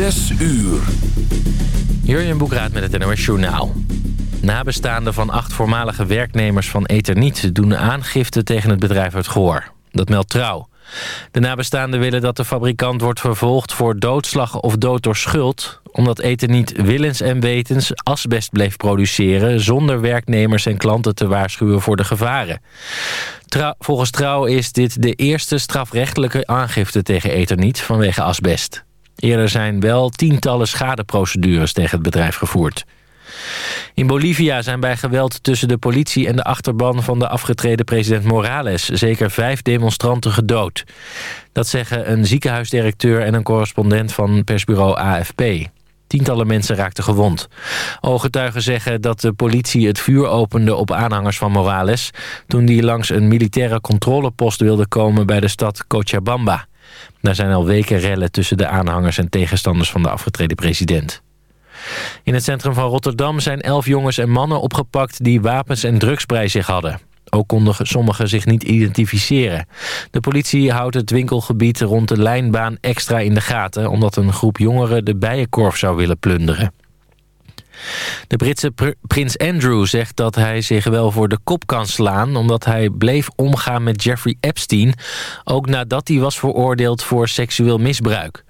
Zes uur. Jurjen Boekraat met het NOS Journaal. Nabestaanden van acht voormalige werknemers van Etherniet... doen aangifte tegen het bedrijf uit Goor. Dat meldt Trouw. De nabestaanden willen dat de fabrikant wordt vervolgd voor doodslag of dood door schuld... omdat Etherniet willens en wetens asbest bleef produceren... zonder werknemers en klanten te waarschuwen voor de gevaren. volgens Trouw is dit de eerste strafrechtelijke aangifte tegen Etherniet vanwege asbest. Eerder zijn wel tientallen schadeprocedures tegen het bedrijf gevoerd. In Bolivia zijn bij geweld tussen de politie en de achterban van de afgetreden president Morales zeker vijf demonstranten gedood. Dat zeggen een ziekenhuisdirecteur en een correspondent van persbureau AFP. Tientallen mensen raakten gewond. Ooggetuigen zeggen dat de politie het vuur opende op aanhangers van Morales... toen die langs een militaire controlepost wilde komen bij de stad Cochabamba. Daar zijn al weken rellen tussen de aanhangers en tegenstanders van de afgetreden president. In het centrum van Rotterdam zijn elf jongens en mannen opgepakt... die wapens en drugs bij zich hadden. Ook konden sommigen zich niet identificeren. De politie houdt het winkelgebied rond de lijnbaan extra in de gaten... omdat een groep jongeren de bijenkorf zou willen plunderen. De Britse prins Andrew zegt dat hij zich wel voor de kop kan slaan... omdat hij bleef omgaan met Jeffrey Epstein... ook nadat hij was veroordeeld voor seksueel misbruik.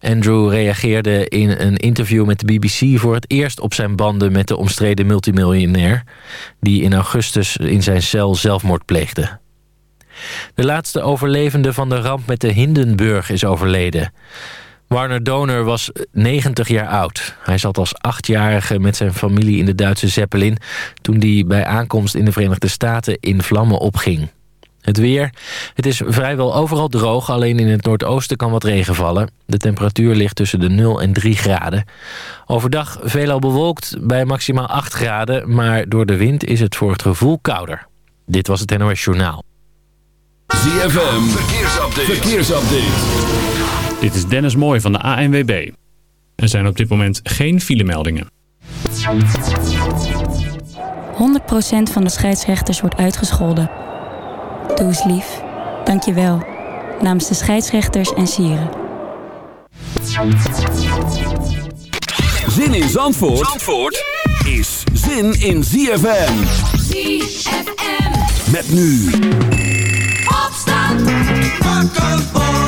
Andrew reageerde in een interview met de BBC voor het eerst op zijn banden met de omstreden multimiljonair... die in augustus in zijn cel zelfmoord pleegde. De laatste overlevende van de ramp met de Hindenburg is overleden. Warner Donor was 90 jaar oud. Hij zat als achtjarige met zijn familie in de Duitse Zeppelin... toen die bij aankomst in de Verenigde Staten in vlammen opging. Het weer. Het is vrijwel overal droog, alleen in het noordoosten kan wat regen vallen. De temperatuur ligt tussen de 0 en 3 graden. Overdag veelal bewolkt bij maximaal 8 graden... maar door de wind is het voor het gevoel kouder. Dit was het NOS Journaal. ZFM, verkeersupdate. verkeersupdate. Dit is Dennis Mooij van de ANWB. Er zijn op dit moment geen filemeldingen. 100% van de scheidsrechters wordt uitgescholden. Doe eens lief. Dank je wel. Namens de scheidsrechters en sieren. Zin in Zandvoort, Zandvoort is zin in ZFM. ZFM. Met nu. Opstand. Wakker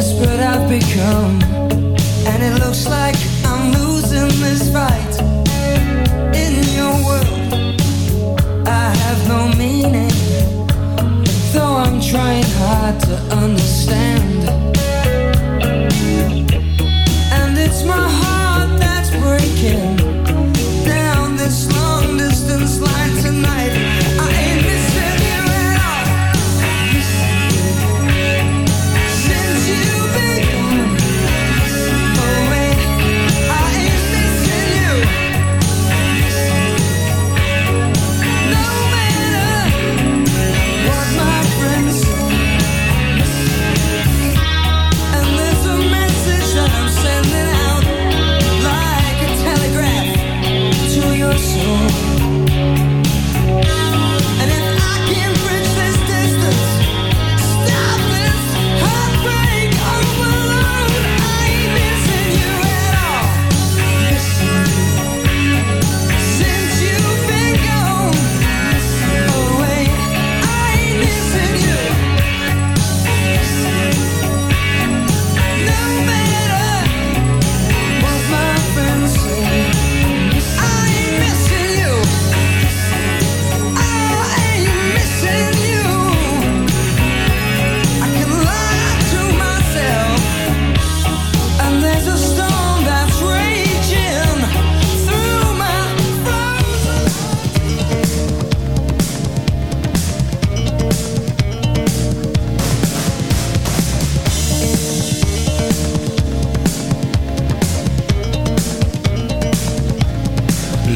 desperate I've become. And it looks like I'm losing this fight. In your world I have no meaning. Though I'm trying hard to understand.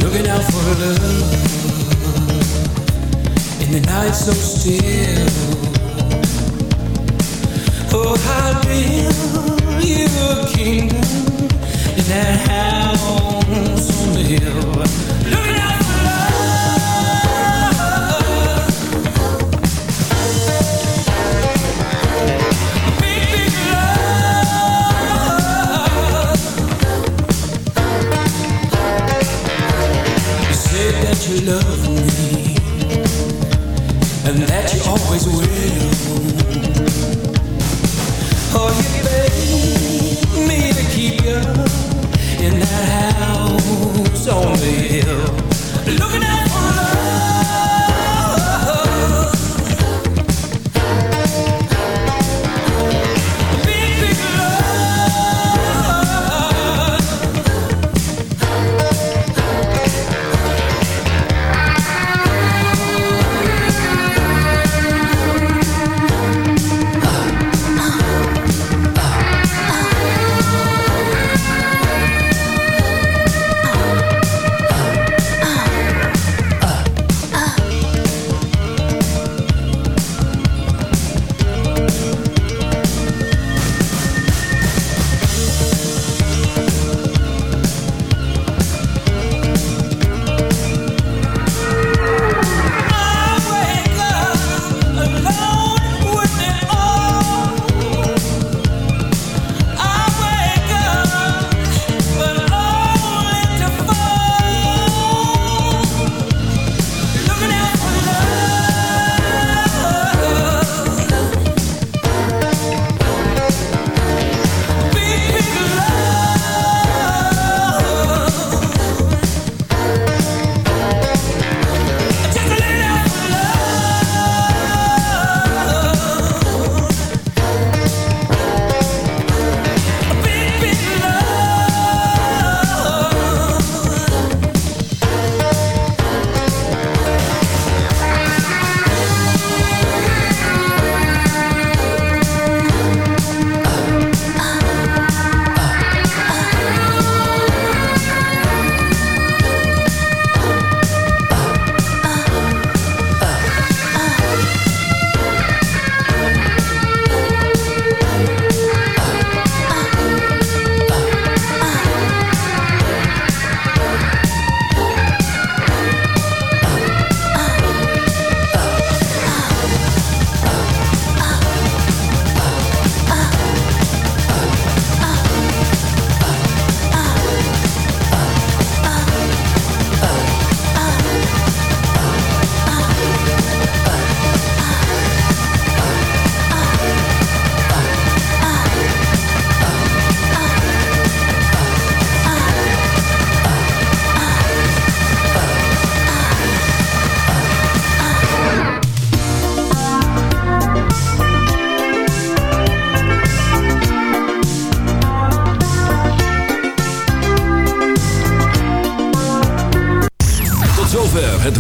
looking out for love in the night so still. Oh, I build you a kingdom in that house on the hill. Looking out. foi joelho